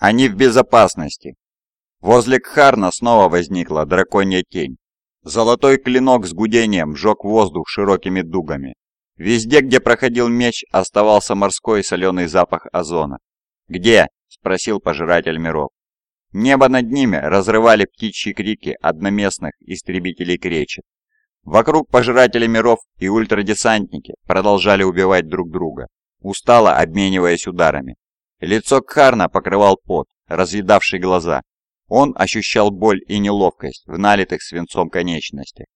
Они в безопасности. Возле Кхарна снова возникла драконья тень. Золотой клинок с гудением сжег воздух широкими дугами. Везде, где проходил меч, оставался морской соленый запах озона. «Где?» – спросил пожиратель миров. Небо над ними разрывали птичьи крики одноместных истребителей кречет. Вокруг пожиратели миров и ультрадесантники продолжали убивать друг друга, устало обмениваясь ударами. Лицо Кхарна покрывал пот, разъедавший глаза. Он ощущал боль и неловкость в налитых свинцом конечностях.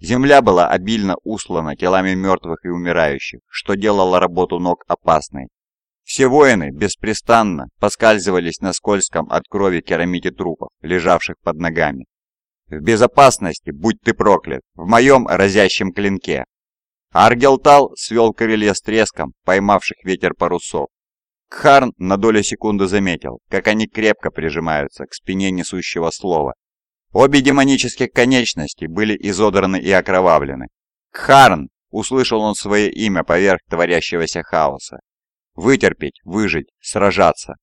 Земля была обильно услана телами мертвых и умирающих, что делало работу ног опасной. Все воины беспрестанно поскальзывались на скользком от крови керамите трупов, лежавших под ногами. «В безопасности, будь ты проклят, в моем разящем клинке!» Аргелтал свел крылья с треском, поймавших ветер парусов. Кхарн на долю секунды заметил, как они крепко прижимаются к спине несущего слова, Обе демонических конечности были изодраны и окровавлены. «Кхарн!» — услышал он свое имя поверх творящегося хаоса. «Вытерпеть, выжить, сражаться».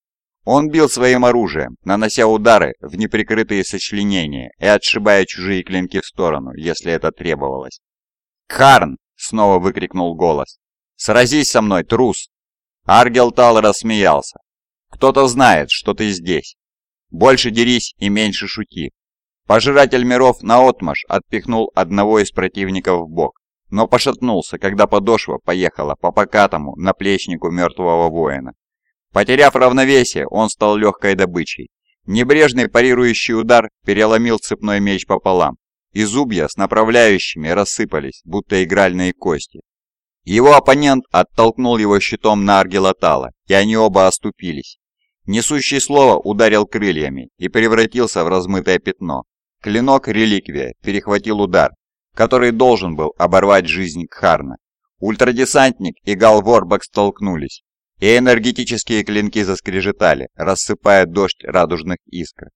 Он бил своим оружием, нанося удары в неприкрытые сочленения и отшибая чужие клинки в сторону, если это требовалось. «Кхарн!» — снова выкрикнул голос. «Сразись со мной, трус!» Аргел Тал рассмеялся. «Кто-то знает, что ты здесь. Больше дерись и меньше шути. Пожиратель миров наотмашь отпихнул одного из противников в бок, но пошатнулся, когда подошва поехала по покатому наплечнику мертвого воина. Потеряв равновесие, он стал легкой добычей. Небрежный парирующий удар переломил цепной меч пополам, и зубья с направляющими рассыпались, будто игральные кости. Его оппонент оттолкнул его щитом на Аргелатала, и они оба оступились. Несущий слово ударил крыльями и превратился в размытое пятно. Клинок-реликвия перехватил удар, который должен был оборвать жизнь Кхарна. Ультрадесантник и Галворбак столкнулись, и энергетические клинки заскрежетали, рассыпая дождь радужных искр.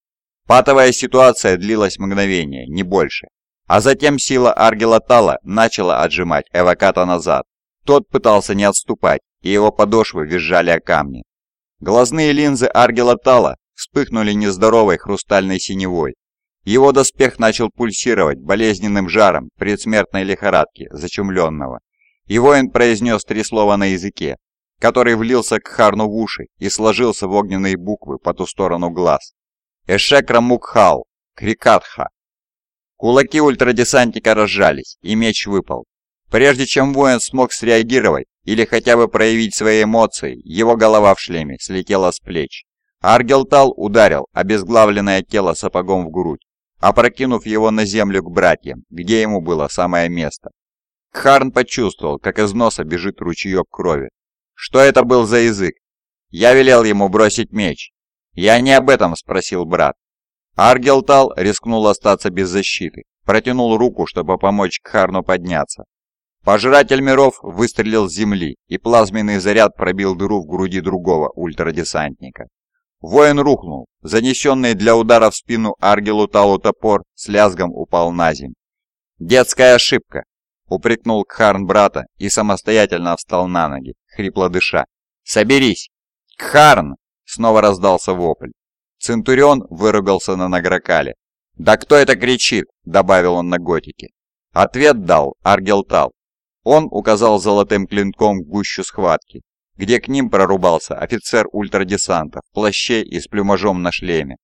Патовая ситуация длилась мгновение, не больше. А затем сила Аргелатала начала отжимать Эвоката назад. Тот пытался не отступать, и его подошвы визжали о камни. Глазные линзы Аргелатала вспыхнули нездоровой хрустальной синевой, его доспех начал пульсировать болезненным жаром предсмертной лихорадки зачумленного. И воин произнес три слова на языке, который влился к Харну в уши и сложился в огненные буквы по ту сторону глаз. Эшекра Мукхал, Крикатха. Кулаки ультрадесантника разжались, и меч выпал. Прежде чем воин смог среагировать или хотя бы проявить свои эмоции, его голова в шлеме слетела с плеч. Аргелтал ударил обезглавленное тело сапогом в грудь опрокинув его на землю к братьям, где ему было самое место. Харн почувствовал, как из носа бежит ручеек крови. Что это был за язык? Я велел ему бросить меч. Я не об этом спросил брат. Аргелтал рискнул остаться без защиты, протянул руку, чтобы помочь Кхарну подняться. Пожиратель миров выстрелил с земли, и плазменный заряд пробил дыру в груди другого ультрадесантника. Воин рухнул. Занесенный для удара в спину Аргелу Талу топор с лязгом упал на землю. «Детская ошибка!» — упрекнул Кхарн брата и самостоятельно встал на ноги, хрипло дыша. «Соберись!» «Кхарн!» — снова раздался вопль. Центурион выругался на Награкале. «Да кто это кричит?» — добавил он на готике. Ответ дал Аргелтал. Он указал золотым клинком в гущу схватки, где к ним прорубался офицер ультрадесанта в плаще и с плюмажом на шлеме.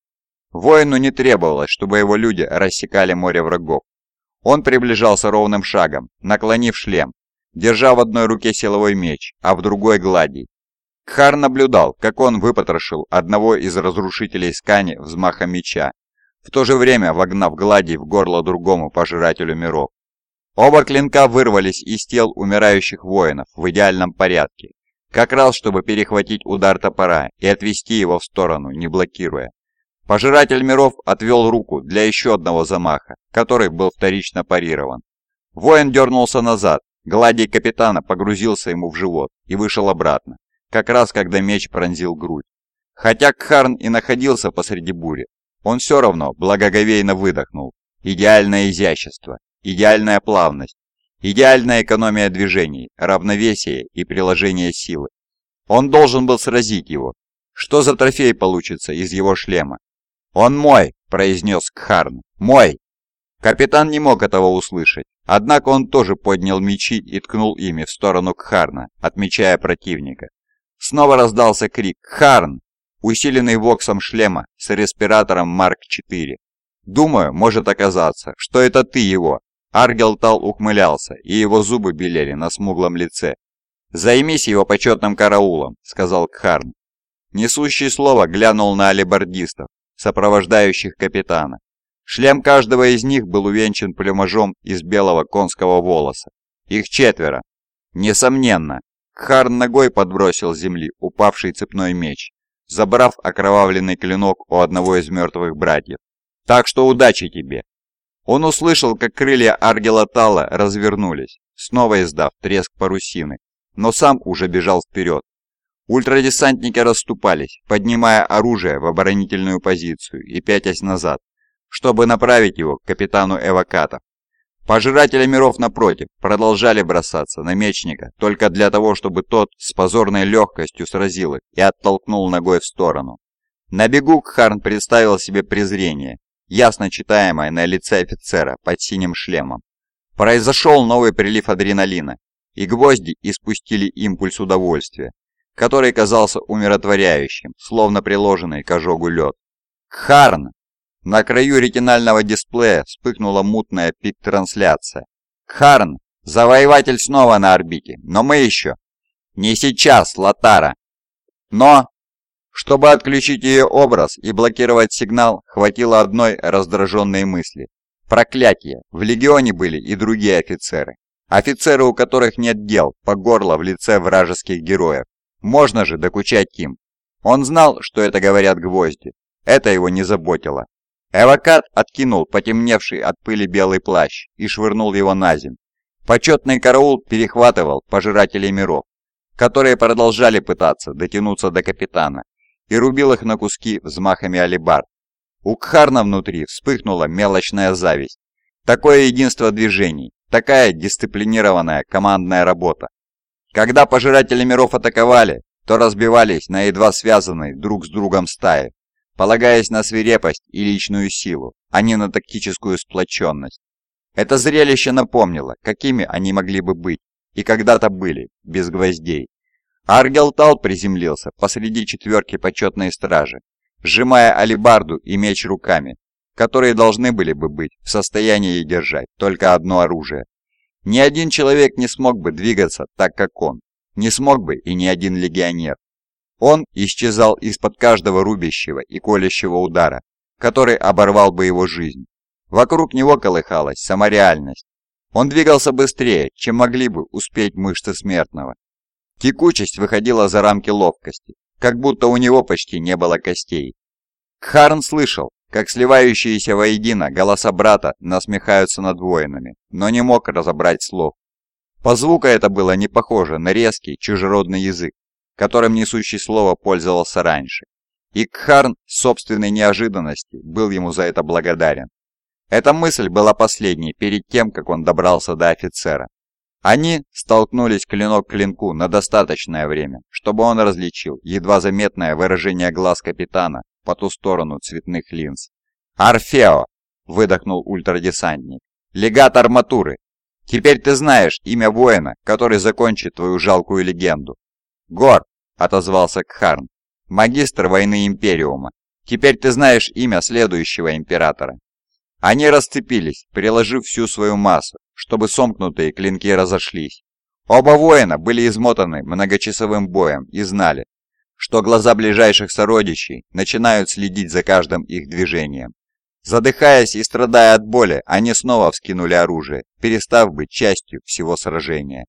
Воину не требовалось, чтобы его люди рассекали море врагов. Он приближался ровным шагом, наклонив шлем, держа в одной руке силовой меч, а в другой гладий. Кхар наблюдал, как он выпотрошил одного из разрушителей скани взмахом меча, в то же время вогнав гладий в горло другому пожирателю миров. Оба клинка вырвались из тел умирающих воинов в идеальном порядке как раз чтобы перехватить удар топора и отвести его в сторону, не блокируя. Пожиратель миров отвел руку для еще одного замаха, который был вторично парирован. Воин дернулся назад, гладий капитана погрузился ему в живот и вышел обратно, как раз когда меч пронзил грудь. Хотя Кхарн и находился посреди бури, он все равно благоговейно выдохнул. Идеальное изящество, идеальная плавность, Идеальная экономия движений, равновесие и приложение силы. Он должен был сразить его. Что за трофей получится из его шлема? «Он мой!» – произнес Кхарн. «Мой!» Капитан не мог этого услышать, однако он тоже поднял мечи и ткнул ими в сторону Кхарна, отмечая противника. Снова раздался крик «Кхарн!», усиленный воксом шлема с респиратором Марк-4. «Думаю, может оказаться, что это ты его!» Аргел Тал ухмылялся, и его зубы белели на смуглом лице. «Займись его почетным караулом», — сказал Кхарн. Несущий слово глянул на алибардистов, сопровождающих капитана. Шлем каждого из них был увенчан плюмажом из белого конского волоса. Их четверо. Несомненно, Кхарн ногой подбросил с земли упавший цепной меч, забрав окровавленный клинок у одного из мертвых братьев. «Так что удачи тебе!» Он услышал, как крылья Аргела Тала развернулись, снова издав треск парусины, но сам уже бежал вперед. Ультрадесантники расступались, поднимая оружие в оборонительную позицию и пятясь назад, чтобы направить его к капитану Эваката. Пожиратели миров напротив продолжали бросаться на мечника только для того, чтобы тот с позорной легкостью сразил их и оттолкнул ногой в сторону. На бегу Кхарн представил себе презрение, ясно читаемое на лице офицера под синим шлемом. Произошел новый прилив адреналина, и гвозди испустили импульс удовольствия, который казался умиротворяющим, словно приложенный к ожогу лед. «Кхарн!» На краю ретинального дисплея вспыхнула мутная пик-трансляция. «Кхарн! Завоеватель снова на орбите, но мы еще...» «Не сейчас, Латара!» «Но...» Чтобы отключить ее образ и блокировать сигнал, хватило одной раздраженной мысли. Проклятие! В Легионе были и другие офицеры. Офицеры, у которых нет дел, по горло в лице вражеских героев. Можно же докучать им. Он знал, что это говорят гвозди. Это его не заботило. Эвокат откинул потемневший от пыли белый плащ и швырнул его на землю. Почетный караул перехватывал пожирателей миров, которые продолжали пытаться дотянуться до капитана, и рубил их на куски взмахами алибард. У Кхарна внутри вспыхнула мелочная зависть. Такое единство движений, такая дисциплинированная командная работа. Когда пожиратели миров атаковали, то разбивались на едва связанные друг с другом стаи, полагаясь на свирепость и личную силу, а не на тактическую сплоченность. Это зрелище напомнило, какими они могли бы быть, и когда-то были, без гвоздей. Аргелтал приземлился посреди четверки почетной стражи, сжимая алибарду и меч руками, которые должны были бы быть в состоянии держать только одно оружие. Ни один человек не смог бы двигаться так, как он, не смог бы и ни один легионер. Он исчезал из-под каждого рубящего и колящего удара, который оборвал бы его жизнь. Вокруг него колыхалась самореальность. Он двигался быстрее, чем могли бы успеть мышцы смертного. Текучесть выходила за рамки ловкости, как будто у него почти не было костей. Кхарн слышал, как сливающиеся воедино голоса брата насмехаются над воинами, но не мог разобрать слов. По звуку это было не похоже на резкий чужеродный язык, которым несущий слово пользовался раньше. И Кхарн собственной неожиданности был ему за это благодарен. Эта мысль была последней перед тем, как он добрался до офицера. Они столкнулись клинок к клинку на достаточное время, чтобы он различил едва заметное выражение глаз капитана по ту сторону цветных линз. «Орфео!» – выдохнул ультрадесантник. «Легат арматуры! Теперь ты знаешь имя воина, который закончит твою жалкую легенду». «Гор!» – отозвался Кхарн. «Магистр войны Империума. Теперь ты знаешь имя следующего императора». Они расцепились, приложив всю свою массу, чтобы сомкнутые клинки разошлись. Оба воина были измотаны многочасовым боем и знали, что глаза ближайших сородичей начинают следить за каждым их движением. Задыхаясь и страдая от боли, они снова вскинули оружие, перестав быть частью всего сражения.